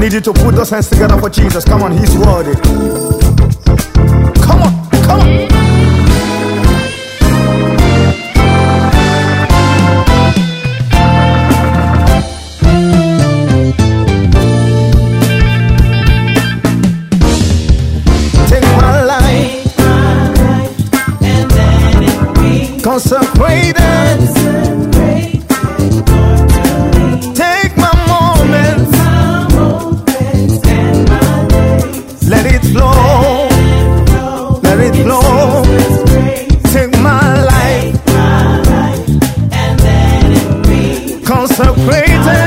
need you to put those hands together for Jesus. Come on, He's worthy. Come on, come on. Take my life, and let it be consecrated. consecrated. consecrated.